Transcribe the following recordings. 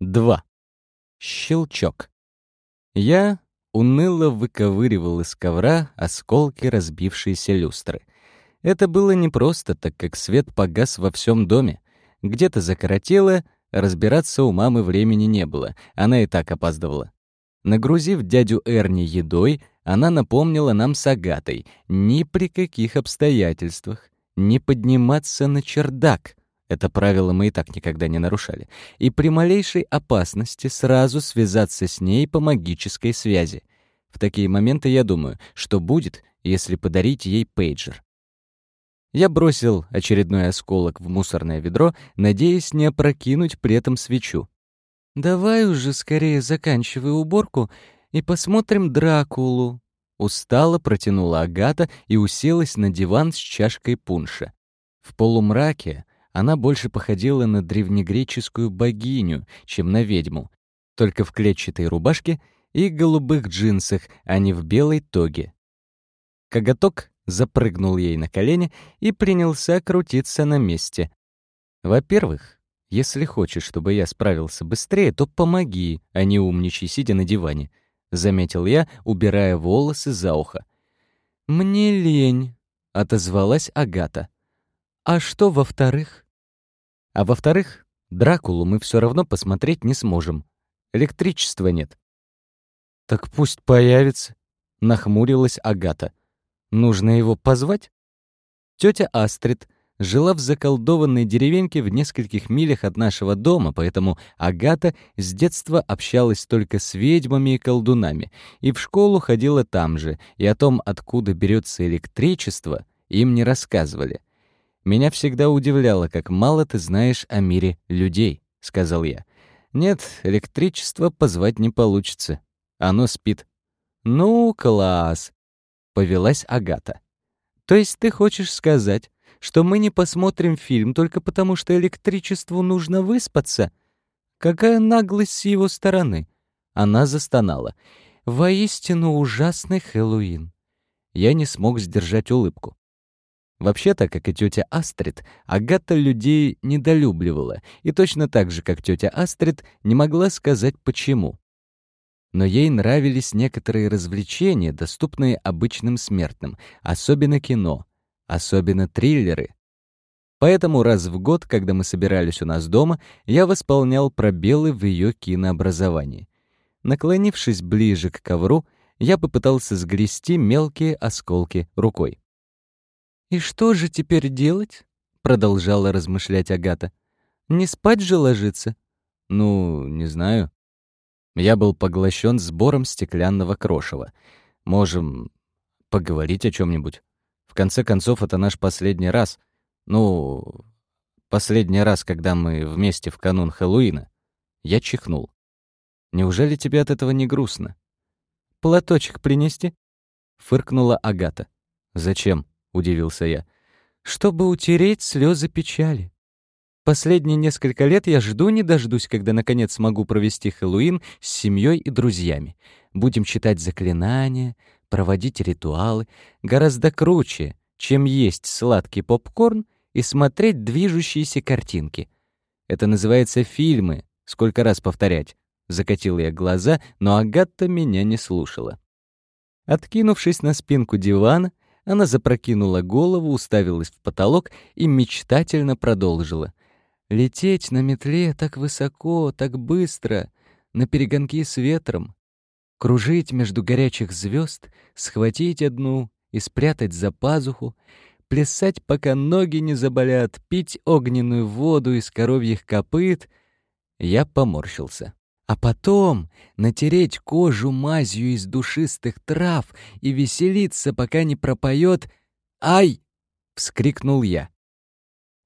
2. Щелчок. Я уныло выковыривал из ковра осколки разбившейся люстры. Это было непросто, так как свет погас во всем доме. Где-то закоротело, разбираться у мамы времени не было, она и так опаздывала. Нагрузив дядю Эрни едой, она напомнила нам с Агатой ни при каких обстоятельствах не подниматься на чердак — это правило мы и так никогда не нарушали. И при малейшей опасности сразу связаться с ней по магической связи. В такие моменты я думаю, что будет, если подарить ей пейджер. Я бросил очередной осколок в мусорное ведро, надеясь не опрокинуть при этом свечу. «Давай уже скорее заканчивай уборку и посмотрим Дракулу», Устало протянула Агата и уселась на диван с чашкой пунша. В полумраке она больше походила на древнегреческую богиню, чем на ведьму, только в клетчатой рубашке и голубых джинсах, а не в белой тоге. Коготок запрыгнул ей на колени и принялся крутиться на месте. Во-первых, если хочешь, чтобы я справился быстрее, то помоги, а не умничай, сидя на диване, — заметил я, убирая волосы за ухо. «Мне лень», — отозвалась Агата. «А что во-вторых?» А во-вторых, Дракулу мы все равно посмотреть не сможем. Электричества нет. «Так пусть появится», — нахмурилась Агата. «Нужно его позвать?» Тетя Астрид жила в заколдованной деревеньке в нескольких милях от нашего дома, поэтому Агата с детства общалась только с ведьмами и колдунами, и в школу ходила там же, и о том, откуда берется электричество, им не рассказывали. «Меня всегда удивляло, как мало ты знаешь о мире людей», — сказал я. «Нет, электричество позвать не получится. Оно спит». «Ну, класс!» — повелась Агата. «То есть ты хочешь сказать, что мы не посмотрим фильм только потому, что электричеству нужно выспаться? Какая наглость с его стороны!» Она застонала. «Воистину ужасный Хэллоуин!» Я не смог сдержать улыбку. Вообще-то, как и тетя Астрид, Агата людей недолюбливала, и точно так же, как тетя Астрид, не могла сказать почему. Но ей нравились некоторые развлечения, доступные обычным смертным, особенно кино, особенно триллеры. Поэтому раз в год, когда мы собирались у нас дома, я восполнял пробелы в ее кинообразовании. Наклонившись ближе к ковру, я попытался сгрести мелкие осколки рукой. «И что же теперь делать?» — продолжала размышлять Агата. «Не спать же ложиться?» «Ну, не знаю». Я был поглощен сбором стеклянного крошева. Можем поговорить о чем нибудь В конце концов, это наш последний раз. Ну, последний раз, когда мы вместе в канун Хэллоуина. Я чихнул. Неужели тебе от этого не грустно? «Платочек принести?» — фыркнула Агата. «Зачем?» Удивился я. «Чтобы утереть слезы печали. Последние несколько лет я жду не дождусь, когда наконец смогу провести Хэллоуин с семьей и друзьями. Будем читать заклинания, проводить ритуалы. Гораздо круче, чем есть сладкий попкорн и смотреть движущиеся картинки. Это называется фильмы, сколько раз повторять. Закатил я глаза, но Агата меня не слушала. Откинувшись на спинку дивана, она запрокинула голову, уставилась в потолок и мечтательно продолжила. «Лететь на метле так высоко, так быстро, на перегонки с ветром, кружить между горячих звезд, схватить одну и спрятать за пазуху, плясать, пока ноги не заболят, пить огненную воду из коровьих копыт». Я поморщился а потом натереть кожу мазью из душистых трав и веселиться, пока не пропоет «Ай!» — вскрикнул я.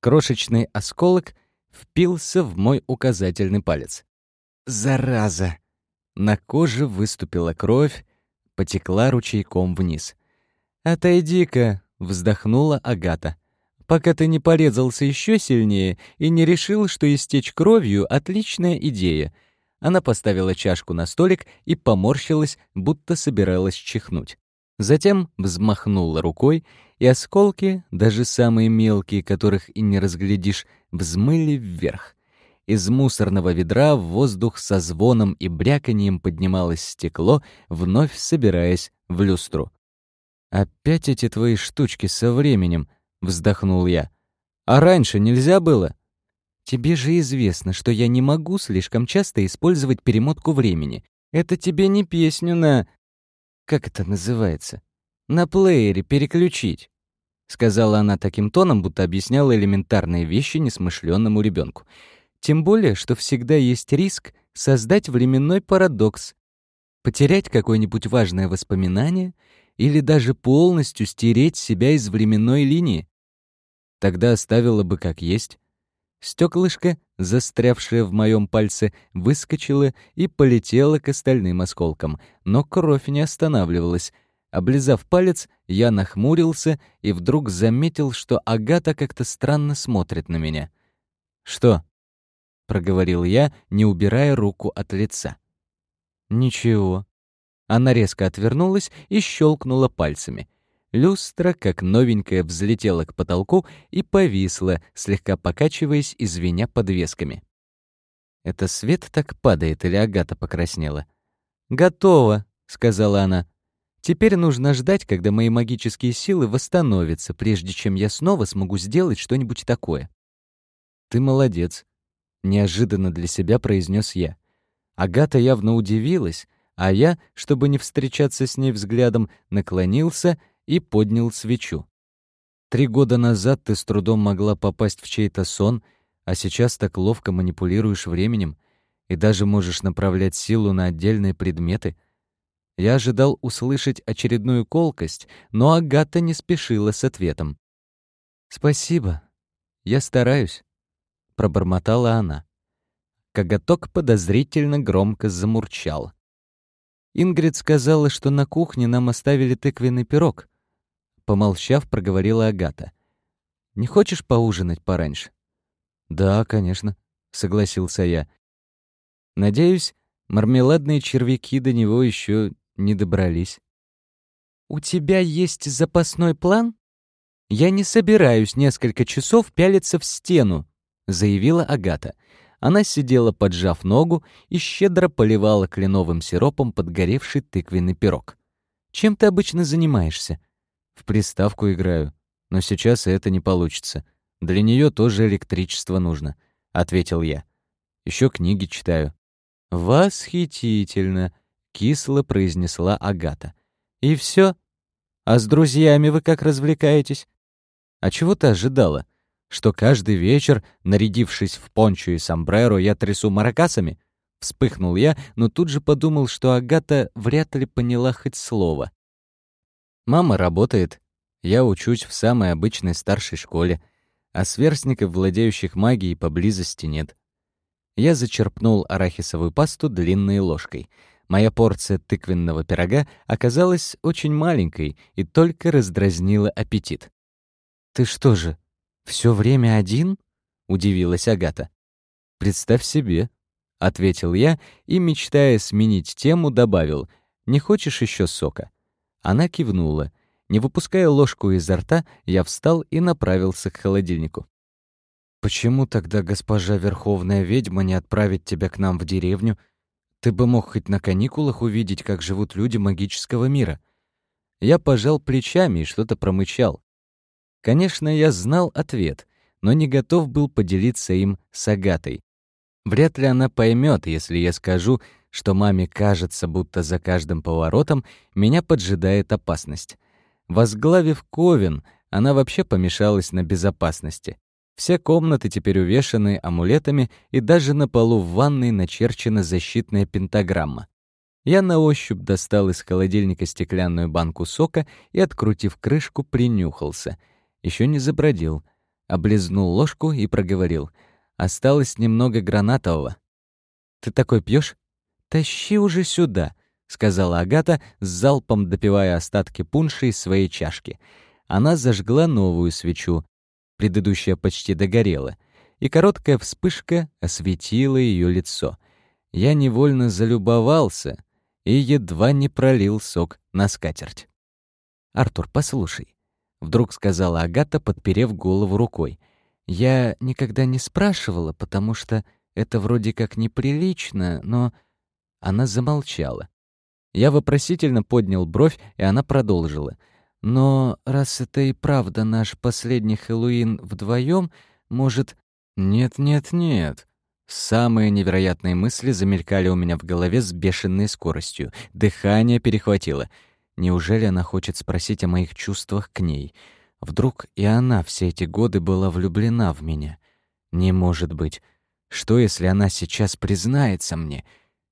Крошечный осколок впился в мой указательный палец. «Зараза!» На коже выступила кровь, потекла ручейком вниз. «Отойди-ка!» — вздохнула Агата. «Пока ты не порезался еще сильнее и не решил, что истечь кровью — отличная идея — она поставила чашку на столик и поморщилась, будто собиралась чихнуть. Затем взмахнула рукой, и осколки, даже самые мелкие, которых и не разглядишь, взмыли вверх. Из мусорного ведра в воздух со звоном и бряканьем поднималось стекло, вновь собираясь в люстру. «Опять эти твои штучки со временем», — вздохнул я. «А раньше нельзя было?» «Тебе же известно, что я не могу слишком часто использовать перемотку времени. Это тебе не песню на... Как это называется? На плеере переключить», — сказала она таким тоном, будто объясняла элементарные вещи несмышленному ребенку. Тем более, что всегда есть риск создать временной парадокс, потерять какое-нибудь важное воспоминание или даже полностью стереть себя из временной линии. Тогда оставила бы как есть. Стеклышко, застрявшее в моем пальце, выскочило и полетело к остальным осколкам, но кровь не останавливалась. Облизав палец, я нахмурился и вдруг заметил, что Агата как-то странно смотрит на меня. «Что?» проговорил я, не убирая руку от лица. Ничего. Она резко отвернулась и щелкнула пальцами. Люстра, как новенькая, взлетела к потолку и повисла, слегка покачиваясь и звеня подвесками. «Это свет так падает или Агата покраснела?» «Готово», — сказала она. «Теперь нужно ждать, когда мои магические силы восстановятся, прежде чем я снова смогу сделать что-нибудь такое». «Ты молодец. Неожиданно для себя произнес я. Агата явно удивилась, а я, чтобы не встречаться с ней взглядом, наклонился и поднял свечу. Три года назад ты с трудом могла попасть в чей-то сон, а сейчас так ловко манипулируешь временем и даже можешь направлять силу на отдельные предметы. Я ожидал услышать очередную колкость, но Агата не спешила с ответом. «Спасибо. Я стараюсь» пробормотала она. Коготок подозрительно громко замурчал. Ингрид сказала, что на кухне нам оставили тыквенный пирог. Помолчав, проговорила Агата. «Не хочешь поужинать пораньше?» «Да, конечно», — согласился я. «Надеюсь, мармеладные червяки до него еще не добрались». «У тебя есть запасной план?» «Я не собираюсь несколько часов пялиться в стену», заявила Агата. Она сидела, поджав ногу, и щедро поливала кленовым сиропом подгоревший тыквенный пирог. «Чем ты обычно занимаешься?» «В приставку играю. Но сейчас это не получится. Для нее тоже электричество нужно», — ответил я. Еще книги читаю». «Восхитительно», — кисло произнесла Агата. «И все? А с друзьями вы как развлекаетесь?» «А чего ты ожидала?» что каждый вечер, нарядившись в пончо и сомбреро, я трясу маракасами? Вспыхнул я, но тут же подумал, что Агата вряд ли поняла хоть слово. Мама работает, я учусь в самой обычной старшей школе, а сверстников, владеющих магией, поблизости нет. Я зачерпнул арахисовую пасту длинной ложкой. Моя порция тыквенного пирога оказалась очень маленькой и только раздразнила аппетит. «Ты что же, все время один?» — удивилась Агата. «Представь себе», — ответил я и, мечтая сменить тему, добавил, «Не хочешь еще сока?» Она кивнула. Не выпуская ложку изо рта, я встал и направился к холодильнику. «Почему тогда госпожа Верховная Ведьма не отправит тебя к нам в деревню? Ты бы мог хоть на каникулах увидеть, как живут люди магического мира». Я пожал плечами и что-то промычал. Конечно, я знал ответ, но не готов был поделиться им с Агатой. Вряд ли она поймет, если я скажу, что маме кажется, будто за каждым поворотом меня поджидает опасность. Возглавив Ковен, она вообще помешалась на безопасности. Все комнаты теперь увешаны амулетами, и даже на полу в ванной начерчена защитная пентаграмма. Я на ощупь достал из холодильника стеклянную банку сока и, открутив крышку, принюхался — еще не забродил. Облизнул ложку и проговорил. Осталось немного гранатового. «Ты такой пьешь? Тащи уже сюда», — сказала Агата, с залпом допивая остатки пунша из своей чашки. Она зажгла новую свечу. Предыдущая почти догорела, и короткая вспышка осветила ее лицо. Я невольно залюбовался и едва не пролил сок на скатерть. «Артур, послушай, — вдруг сказала Агата, подперев голову рукой. «Я никогда не спрашивала, потому что Это вроде как неприлично, но...» Она замолчала. Я вопросительно поднял бровь, и она продолжила. «Но раз это и правда наш последний Хэллоуин вдвоем, может...» «Нет-нет-нет». Самые невероятные мысли замелькали у меня в голове с бешеной скоростью. Дыхание перехватило. Неужели она хочет спросить о моих чувствах к ней? Вдруг и она все эти годы была влюблена в меня? Не может быть. Что, если она сейчас признается мне?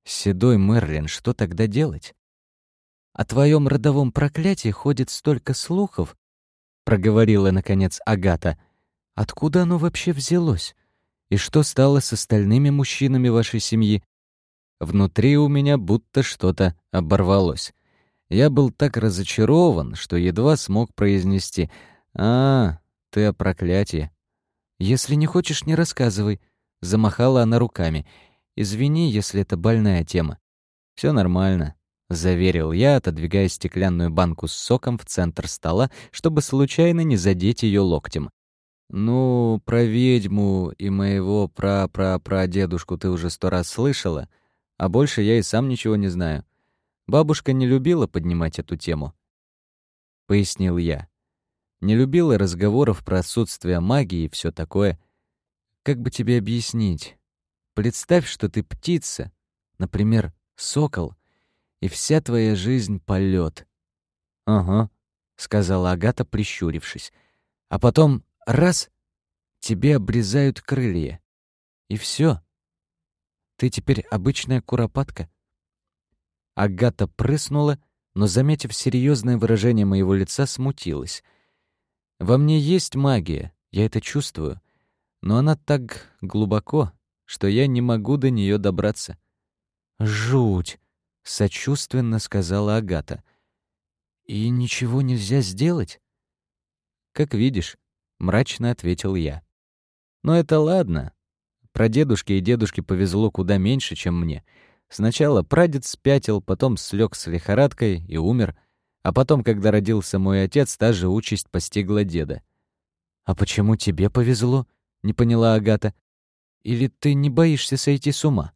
Седой Мерлин, что тогда делать? О твоем родовом проклятии ходит столько слухов, проговорила наконец Агата. Откуда оно вообще взялось? И что стало с остальными мужчинами вашей семьи? Внутри у меня будто что-то оборвалось. Я был так разочарован, что едва смог произнести «А, ты о проклятии». «Если не хочешь, не рассказывай», — замахала она руками. «Извини, если это больная тема». Все нормально», — заверил я, отодвигая стеклянную банку с соком в центр стола, чтобы случайно не задеть ее локтем. «Ну, про ведьму и моего пра-пра-прадедушку ты уже сто раз слышала, а больше я и сам ничего не знаю. Бабушка не любила поднимать эту тему», — пояснил я. Не любила разговоров про отсутствие магии и все такое. Как бы тебе объяснить? Представь, что ты птица, например, сокол, и вся твоя жизнь — полет. «Ага», — сказала Агата, прищурившись. А потом Раз — тебе обрезают крылья. И все. Ты теперь обычная куропатка. Агата прыснула, но, заметив серьезное выражение моего лица, смутилась. Во мне есть магия, я это чувствую, но она так глубоко, что я не могу до нее добраться. «Жуть!» — сочувственно сказала Агата. «И ничего нельзя сделать?» «Как видишь, — мрачно ответил я. «Но это ладно. Про дедушки и дедушки повезло куда меньше, чем мне. Сначала прадед спятил, потом слег с лихорадкой и умер, а потом, когда родился мой отец, та же участь постигла деда». «А почему тебе повезло?» — не поняла Агата. «Или ты не боишься сойти с ума?»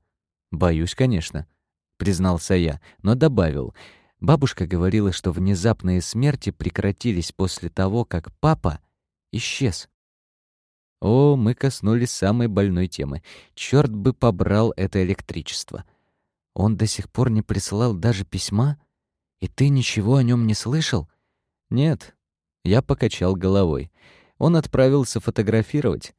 «Боюсь, конечно», — признался я, но добавил. Бабушка говорила, что внезапные смерти прекратились после того, как папа исчез. О, мы коснулись самой больной темы. Черт бы побрал это электричество. Он до сих пор не присылал даже письма? И ты ничего о нем не слышал? Нет. Я покачал головой. Он отправился фотографировать.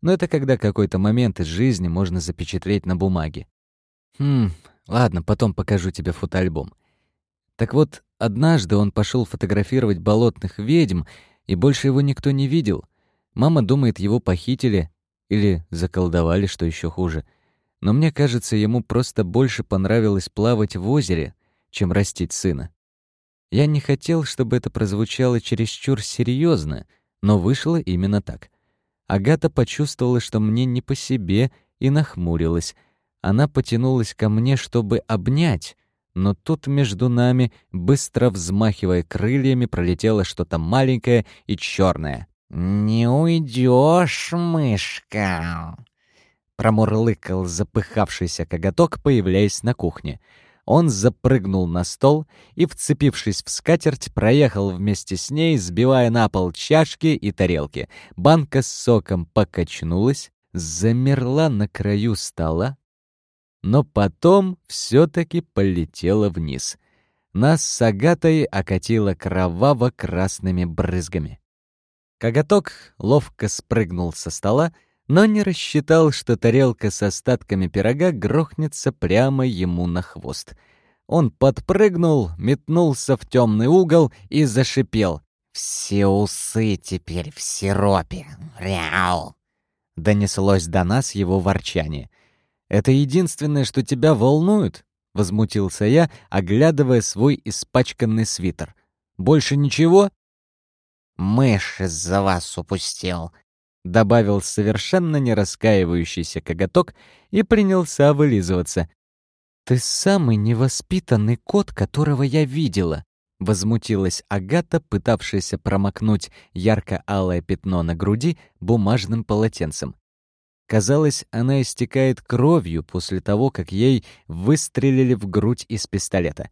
Но это когда какой-то момент из жизни можно запечатлеть на бумаге. Хм, ладно, потом покажу тебе фотоальбом. Так вот, однажды он пошел фотографировать болотных ведьм, и больше его никто не видел. Мама думает, его похитили или заколдовали, что еще хуже. Но мне кажется, ему просто больше понравилось плавать в озере, чем растить сына. Я не хотел, чтобы это прозвучало чересчур серьезно, но вышло именно так. Агата почувствовала, что мне не по себе, и нахмурилась. Она потянулась ко мне, чтобы обнять, но тут между нами, быстро взмахивая крыльями, пролетело что-то маленькое и черное. «Не уйдешь, мышка!» Промурлыкал запыхавшийся коготок, появляясь на кухне. Он запрыгнул на стол и, вцепившись в скатерть, проехал вместе с ней, сбивая на пол чашки и тарелки. Банка с соком покачнулась, замерла на краю стола, но потом все-таки полетела вниз. Нас с Агатой окатило кроваво-красными брызгами. Коготок ловко спрыгнул со стола, но не рассчитал, что тарелка с остатками пирога грохнется прямо ему на хвост. Он подпрыгнул, метнулся в темный угол и зашипел. «Все усы теперь в сиропе! Ряу!» Донеслось до нас его ворчание. Это единственное, что тебя волнует?» — возмутился я, оглядывая свой испачканный свитер. «Больше ничего?» «Мышь из-за вас упустил», — добавил совершенно не раскаивающийся коготок и принялся вылизываться. «Ты самый невоспитанный кот, которого я видела», — возмутилась Агата, пытавшаяся промокнуть ярко-алое пятно на груди бумажным полотенцем. Казалось, она истекает кровью после того, как ей выстрелили в грудь из пистолета.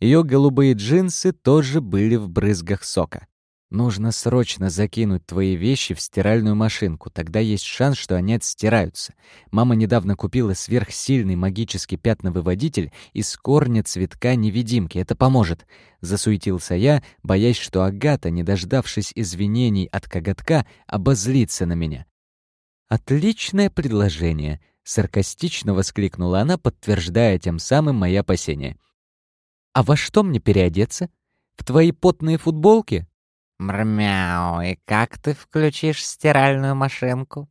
Ее голубые джинсы тоже были в брызгах сока. Нужно срочно закинуть твои вещи в стиральную машинку, тогда есть шанс, что они отстираются. Мама недавно купила сверхсильный магический пятновыводитель из корня цветка невидимки. Это поможет. Засуетился я, боясь, что Агата, не дождавшись извинений от коготка, обозлится на меня. «Отличное предложение!» — саркастично воскликнула она, подтверждая тем самым мои опасения. «А во что мне переодеться? В твои потные футболки?» «Мрмяу, и как ты включишь стиральную машинку?»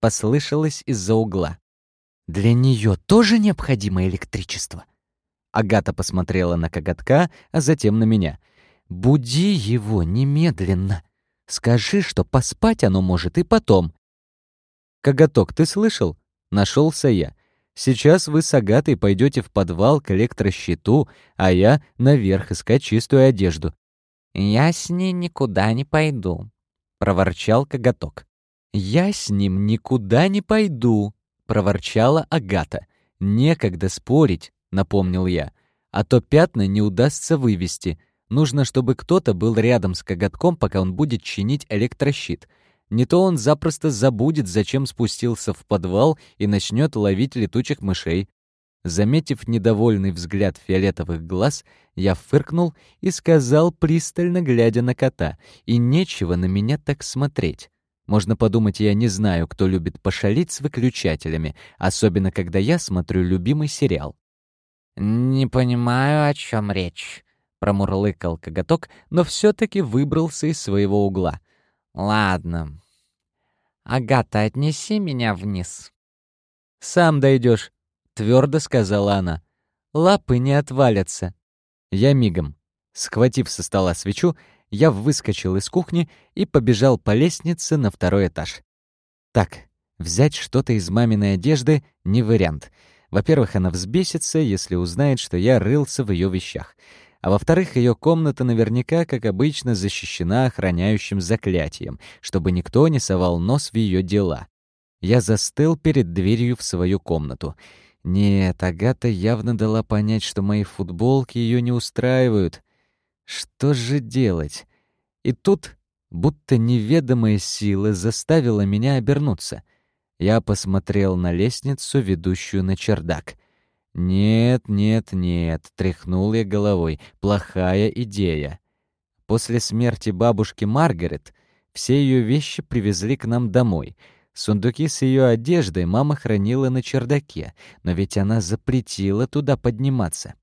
Послышалось из-за угла. «Для нее тоже необходимо электричество?» Агата посмотрела на коготка, а затем на меня. «Буди его немедленно. Скажи, что поспать оно может и потом». «Коготок, ты слышал?» Нашелся я. «Сейчас вы с Агатой пойдете в подвал к электрощиту, а я наверх искать чистую одежду. «Я с ней никуда не пойду», — проворчал коготок. «Я с ним никуда не пойду», — проворчала Агата. «Некогда спорить», — напомнил я. «А то пятна не удастся вывести. Нужно, чтобы кто-то был рядом с коготком, пока он будет чинить электрощит. Не то он запросто забудет, зачем спустился в подвал и начнет ловить летучих мышей. Заметив недовольный взгляд фиолетовых глаз, я фыркнул и сказал, пристально глядя на кота, «И нечего на меня так смотреть. Можно подумать, я не знаю, кто любит пошалить с выключателями, особенно когда я смотрю любимый сериал». «Не понимаю, о чем речь», — промурлыкал коготок, но все таки выбрался из своего угла. «Ладно. Агата, отнеси меня вниз». «Сам дойдешь, — твердо сказала она. «Лапы не отвалятся». Я мигом. Схватив со стола свечу, я выскочил из кухни и побежал по лестнице на второй этаж. Так, взять что-то из маминой одежды — не вариант. Во-первых, она взбесится, если узнает, что я рылся в ее вещах. А во-вторых, ее комната наверняка, как обычно, защищена охраняющим заклятием, чтобы никто не совал нос в ее дела. Я застыл перед дверью в свою комнату — нет, Агата явно дала понять, что мои футболки ее не устраивают. Что же делать? И тут будто неведомая сила заставила меня обернуться. Я посмотрел на лестницу, ведущую на чердак. «Нет, нет, нет», — тряхнул я головой, — «плохая идея». После смерти бабушки Маргарет все ее вещи привезли к нам домой — Сундуки с ее одеждой мама хранила на чердаке, но ведь она запретила туда подниматься.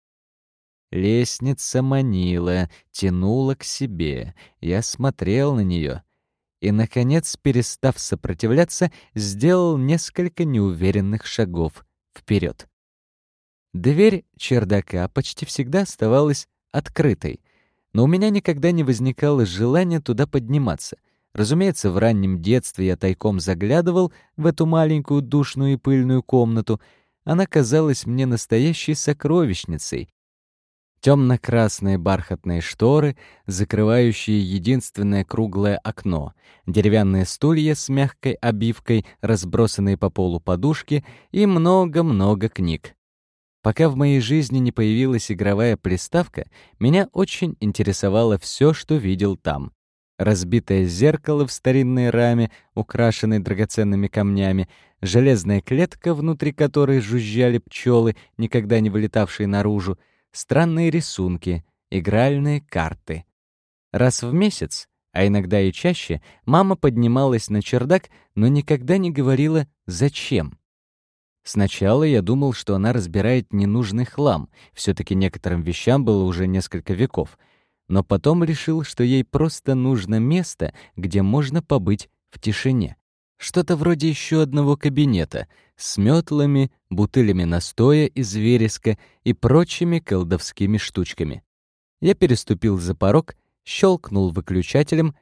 Лестница манила, тянула к себе. Я смотрел на нее и, наконец, перестав сопротивляться, сделал несколько неуверенных шагов вперед. Дверь чердака почти всегда оставалась открытой, но у меня никогда не возникало желания туда подниматься — Разумеется, в раннем детстве я тайком заглядывал в эту маленькую душную и пыльную комнату. Она казалась мне настоящей сокровищницей. Темно-красные бархатные шторы, закрывающие единственное круглое окно, деревянные стулья с мягкой обивкой, разбросанные по полу подушки и много-много книг. Пока в моей жизни не появилась игровая приставка, меня очень интересовало все, что видел там разбитое зеркало в старинной раме, украшенной драгоценными камнями, железная клетка, внутри которой жужжали пчелы, никогда не вылетавшие наружу, странные рисунки, игральные карты. Раз в месяц, а иногда и чаще, мама поднималась на чердак, но никогда не говорила «зачем?». Сначала я думал, что она разбирает ненужный хлам, все таки некоторым вещам было уже несколько веков — но потом решил, что ей просто нужно место, где можно побыть в тишине. Что-то вроде еще одного кабинета с метлами, бутылями настоя из вереска и прочими колдовскими штучками. Я переступил за порог, щелкнул выключателем.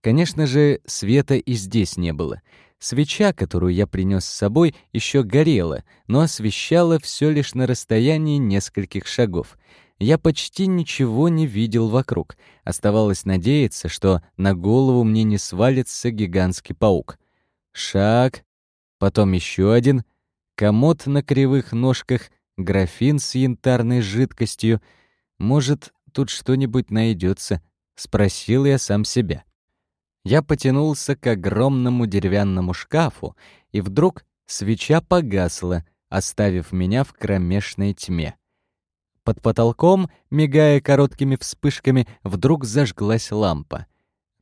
Конечно же, света и здесь не было. Свеча, которую я принес с собой, еще горела, но освещала все лишь на расстоянии нескольких шагов — я почти ничего не видел вокруг. Оставалось надеяться, что на голову мне не свалится гигантский паук. Шаг, потом еще один, комод на кривых ножках, графин с янтарной жидкостью. Может, тут что-нибудь найдется? спросил я сам себя. Я потянулся к огромному деревянному шкафу, и вдруг свеча погасла, оставив меня в кромешной тьме. Под потолком, мигая короткими вспышками, вдруг зажглась лампа.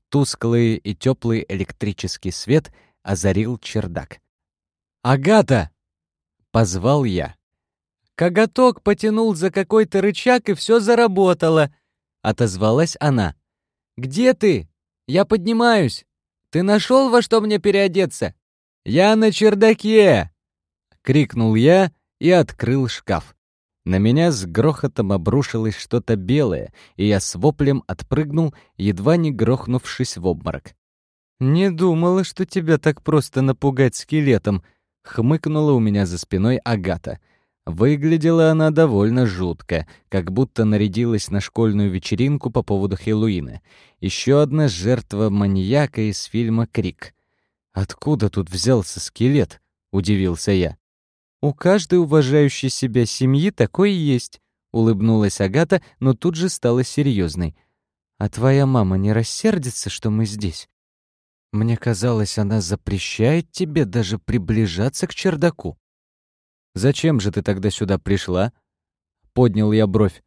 Тусклый и теплый электрический свет озарил чердак. «Агата!» — позвал я. Коготок потянул за какой-то рычаг, и все заработало. Отозвалась она. «Где ты? Я поднимаюсь. Ты нашел во что мне переодеться?» «Я на чердаке!» — крикнул я и открыл шкаф. На меня с грохотом обрушилось что-то белое, и я с воплем отпрыгнул, едва не грохнувшись в обморок. «Не думала, что тебя так просто напугать скелетом», — хмыкнула у меня за спиной Агата. Выглядела она довольно жутко, как будто нарядилась на школьную вечеринку по поводу Хэллоуина. Еще одна жертва маньяка из фильма «Крик». «Откуда тут взялся скелет?» — удивился я. «У каждой уважающей себя семьи такой есть», — улыбнулась Агата, но тут же стала серьезной. «А твоя мама не рассердится, что мы здесь?» Мне казалось, она запрещает тебе даже приближаться к чердаку. «Зачем же ты тогда сюда пришла?» Поднял я бровь.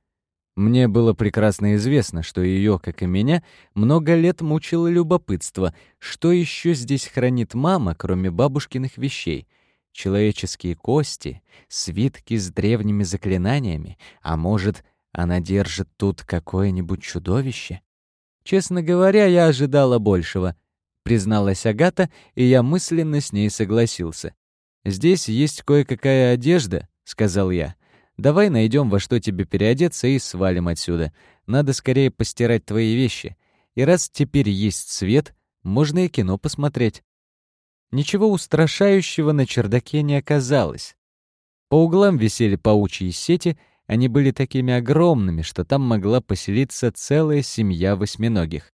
Мне было прекрасно известно, что ее, как и меня, много лет мучило любопытство, что еще здесь хранит мама, кроме бабушкиных вещей. Человеческие кости, свитки с древними заклинаниями, а может, она держит тут какое-нибудь чудовище? Честно говоря, я ожидала большего — призналась Агата, и я мысленно с ней согласился. «Здесь есть кое-какая одежда», — сказал я. «Давай найдем, во что тебе переодеться, и свалим отсюда. Надо скорее постирать твои вещи. И раз теперь есть свет, можно и кино посмотреть». Ничего устрашающего на чердаке не оказалось. По углам висели паучьи сети, они были такими огромными, что там могла поселиться целая семья восьминогих.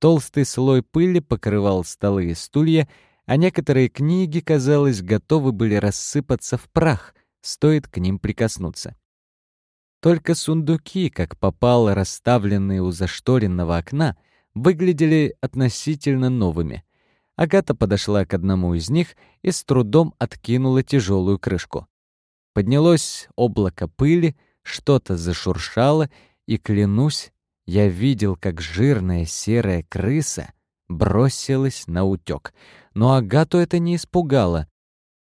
Толстый слой пыли покрывал столы и стулья, а некоторые книги, казалось, готовы были рассыпаться в прах, стоит к ним прикоснуться. Только сундуки, как попало расставленные у зашторенного окна, выглядели относительно новыми. Агата подошла к одному из них и с трудом откинула тяжелую крышку. Поднялось облако пыли, что-то зашуршало, и, клянусь, я видел, как жирная серая крыса бросилась на утёк. Но Агату это не испугало.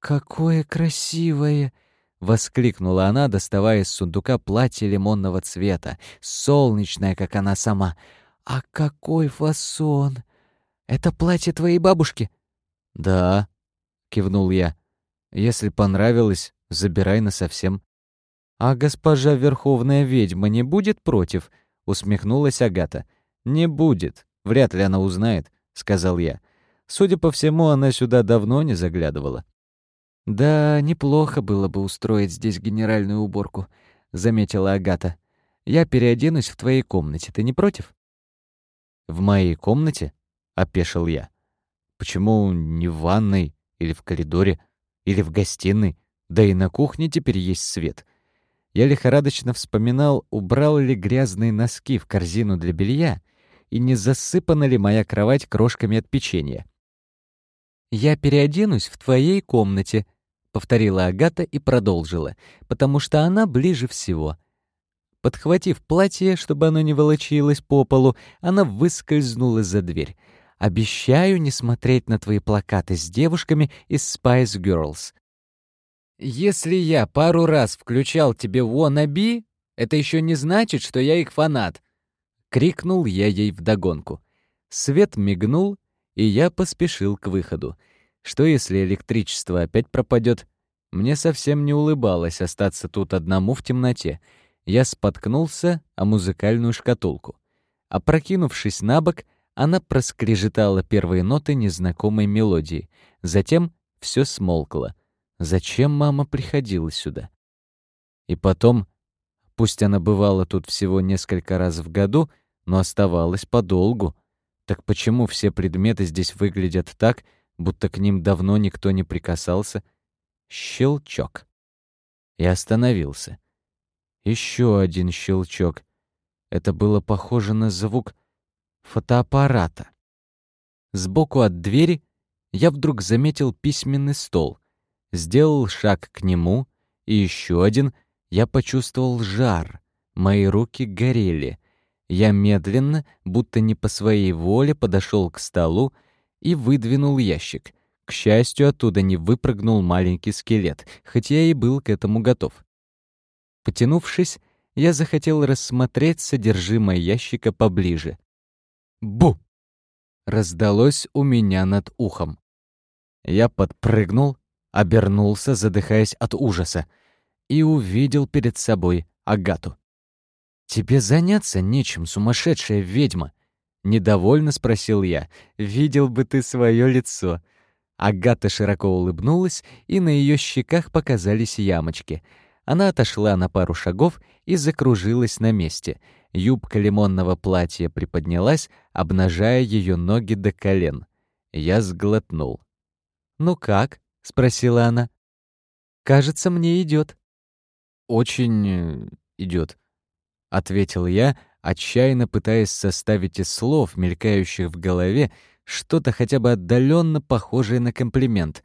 «Какое красивое!» — воскликнула она, доставая из сундука платье лимонного цвета, солнечное, как она сама. «А какой фасон! Это платье твоей бабушки?» «Да», — кивнул я. «Если понравилось, забирай насовсем». «А госпожа Верховная Ведьма не будет против?» усмехнулась Агата. Не будет, вряд ли она узнает, сказал я. Судя по всему, она сюда давно не заглядывала. Да, неплохо было бы устроить здесь генеральную уборку, заметила Агата. Я переоденусь в твоей комнате, ты не против? В моей комнате? Опешил я. Почему не в ванной или в коридоре или в гостиной? Да и на кухне теперь есть свет. Я лихорадочно вспоминал, убрал ли грязные носки в корзину для белья и не засыпана ли моя кровать крошками от печенья. «Я переоденусь в твоей комнате», — повторила Агата и продолжила, «потому что она ближе всего». Подхватив платье, чтобы оно не волочилось по полу, она выскользнула за дверь. «Обещаю не смотреть на твои плакаты с девушками из Spice Girls. Если я пару раз включал тебе wannabe, это еще не значит, что я их фанат. Крикнул я ей вдогонку. Свет мигнул, и я поспешил к выходу. Что если электричество опять пропадет? Мне совсем не улыбалось остаться тут одному в темноте. Я споткнулся о музыкальную шкатулку. Опрокинувшись на бок, она проскрежетала первые ноты незнакомой мелодии. Затем все смолкло. Зачем мама приходила сюда? И потом, пусть она бывала тут всего несколько раз в году, но оставалась подолгу. Так почему все предметы здесь выглядят так, будто к ним давно никто не прикасался. Щелчок. И остановился. Еще один щелчок. Это было похоже на звук фотоаппарата. Сбоку от двери я вдруг заметил письменный стол. Сделал шаг к нему, и еще один. Я почувствовал жар. Мои руки горели. Я медленно, будто не по своей воле, подошел к столу и выдвинул ящик. К счастью, оттуда не выпрыгнул маленький скелет, хотя я и был к этому готов. Потянувшись, я захотел рассмотреть содержимое ящика поближе. Бу! Раздалось у меня над ухом. Я подпрыгнул, обернулся, задыхаясь от ужаса, и увидел перед собой Агату. «Тебе заняться нечем, сумасшедшая ведьма!» Недовольно спросил я. «Видел бы ты свое лицо!» Агата широко улыбнулась, и на ее щеках показались ямочки. Она отошла на пару шагов и закружилась на месте. Юбка лимонного платья приподнялась, обнажая ее ноги до колен. Я сглотнул. «Ну как?» — спросила она. «Кажется, мне идет. «Очень э, идет», — ответил я, отчаянно пытаясь составить из слов, мелькающих в голове, что-то хотя бы отдаленно похожее на комплимент.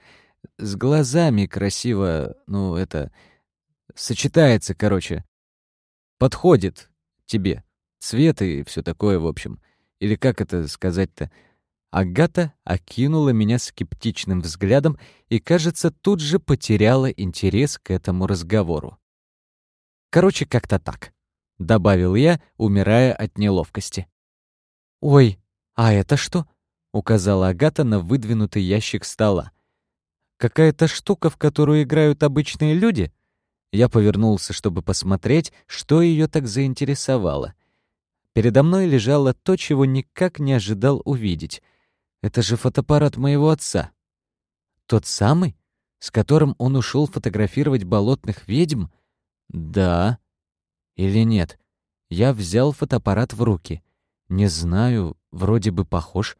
С глазами красиво, ну, это... Сочетается, короче. Подходит тебе. Цвет и все такое, в общем. Или как это сказать-то? Агата окинула меня скептичным взглядом и, кажется, тут же потеряла интерес к этому разговору. Короче, как-то так. — добавил я, умирая от неловкости. «Ой, а это что?» — указала Агата на выдвинутый ящик стола. «Какая-то штука, в которую играют обычные люди?» Я повернулся, чтобы посмотреть, что ее так заинтересовало. Передо мной лежало то, чего никак не ожидал увидеть. Это же фотоаппарат моего отца. Тот самый, с которым он ушел фотографировать болотных ведьм? Да. Или нет? Я взял фотоаппарат в руки. Не знаю, вроде бы похож.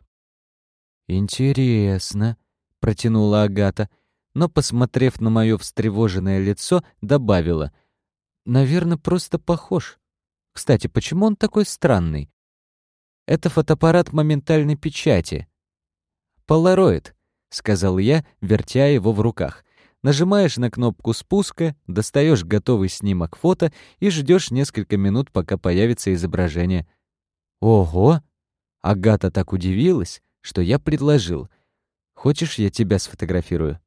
«Интересно», — протянула Агата, но, посмотрев на мое встревоженное лицо, добавила. «Наверное, просто похож. Кстати, почему он такой странный?» «Это фотоаппарат моментальной печати». «Полароид», — сказал я, вертя его в руках. Нажимаешь на кнопку спуска, достаешь готовый снимок фото и ждешь несколько минут, пока появится изображение. Ого! Агата так удивилась, что я предложил. «Хочешь, я тебя сфотографирую?»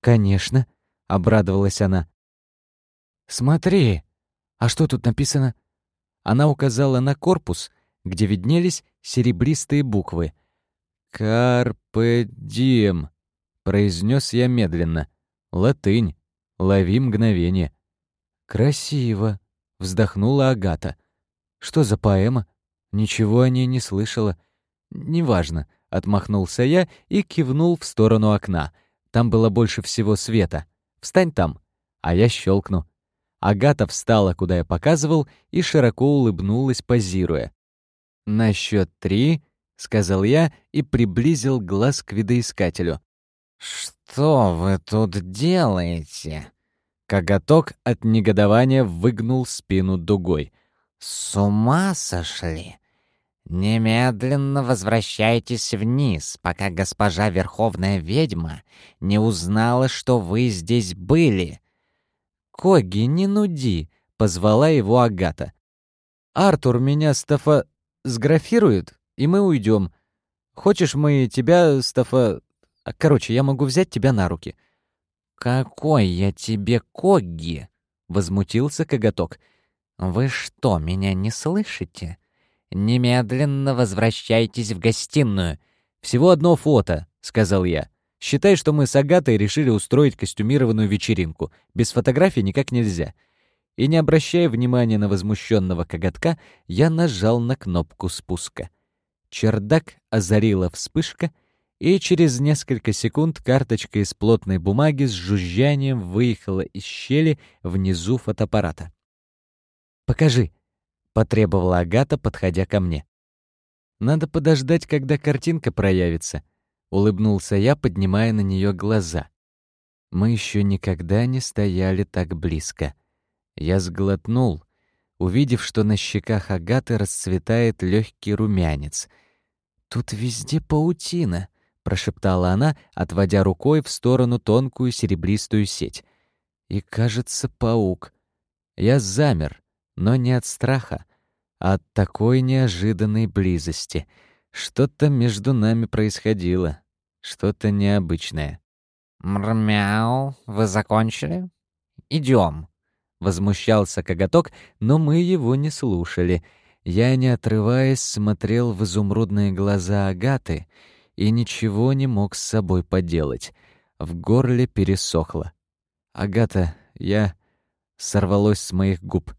«Конечно», — обрадовалась она. «Смотри, а что тут написано?» Она указала на корпус, где виднелись серебристые буквы. «Карпе дiem», — произнес я медленно. Латынь. Лови мгновение. Красиво, вздохнула Агата. Что за поэма? Ничего о ней не слышала. Неважно, отмахнулся я и кивнул в сторону окна. Там было больше всего света. Встань там, а я щелкну. Агата встала, куда я показывал, и широко улыбнулась, позируя. «На счет три», — сказал я и приблизил глаз к видоискателю. «Что вы тут делаете?» Коготок от негодования выгнул спину дугой. «С ума сошли? Немедленно возвращайтесь вниз, пока госпожа Верховная Ведьма не узнала, что вы здесь были». «Коги, не нуди!» — позвала его Агата. «Артур меня, Стафа, сграфирует, и мы уйдем. Хочешь, мы тебя, Стафа, а, короче, я могу взять тебя на руки». «Какой я тебе Когги?» — возмутился Коготок. «Вы что, меня не слышите? Немедленно возвращайтесь в гостиную». «Всего одно фото», — сказал я. «Считай, что мы с Агатой решили устроить костюмированную вечеринку. Без фотографий никак нельзя». И не обращая внимания на возмущенного коготка, я нажал на кнопку спуска. Чердак озарила вспышка — и через несколько секунд карточка из плотной бумаги с жужжанием выехала из щели внизу фотоаппарата. «Покажи», — потребовала Агата, подходя ко мне. «Надо подождать, когда картинка проявится». — улыбнулся я, поднимая на нее глаза. Мы еще никогда не стояли так близко. Я сглотнул, увидев, что на щеках Агаты расцветает легкий румянец. «Тут везде паутина», — прошептала она, отводя рукой в сторону тонкую серебристую сеть. «И, кажется, паук». Я замер, но не от страха, а от такой неожиданной близости. Что-то между нами происходило, что-то необычное. «Мрмяу, вы закончили? Идем. Возмущался коготок, но мы его не слушали. Я, не отрываясь, смотрел в изумрудные глаза Агаты и ничего не мог с собой поделать. В горле пересохло. «Агата, я...» — сорвалось с моих губ.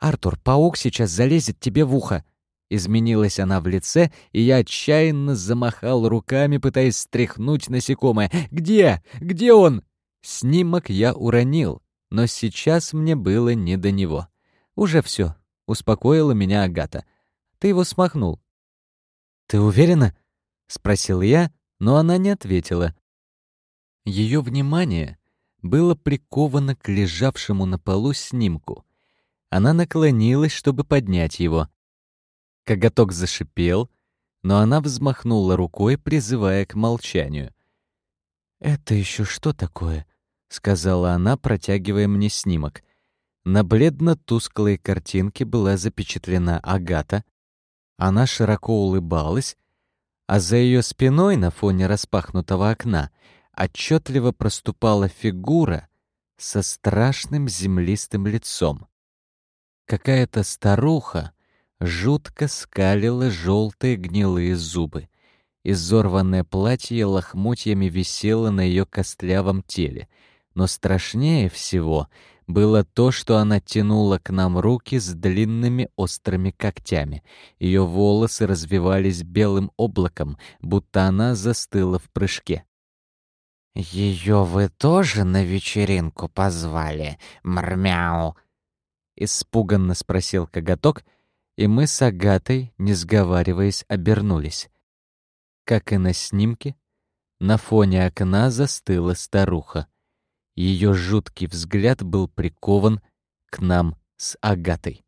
«Артур, паук сейчас залезет тебе в ухо!» Изменилась она в лице, и я отчаянно замахал руками, пытаясь стряхнуть насекомое. «Где? Где он?» Снимок я уронил, но сейчас мне было не до него. «Уже все, успокоила меня Агата. «Ты его смахнул». «Ты уверена?» — спросил я, но она не ответила. Ее внимание было приковано к лежавшему на полу снимку. Она наклонилась, чтобы поднять его. Коготок зашипел, но она взмахнула рукой, призывая к молчанию. «Это еще что такое?» — сказала она, протягивая мне снимок. На бледно-тусклой картинке была запечатлена Агата. Она широко улыбалась, а за ее спиной на фоне распахнутого окна отчетливо проступала фигура со страшным землистым лицом. Какая-то старуха жутко скалила желтые гнилые зубы. Изорванное платье лохмотьями висело на ее костлявом теле. Но страшнее всего было то, что она тянула к нам руки с длинными острыми когтями. Ее волосы развивались белым облаком, будто она застыла в прыжке. «Ее вы тоже на вечеринку позвали, мрмяу?» — испуганно спросил коготок — и мы с Агатой, не сговариваясь, обернулись. Как и на снимке, на фоне окна застыла старуха. Ее жуткий взгляд был прикован к нам с Агатой.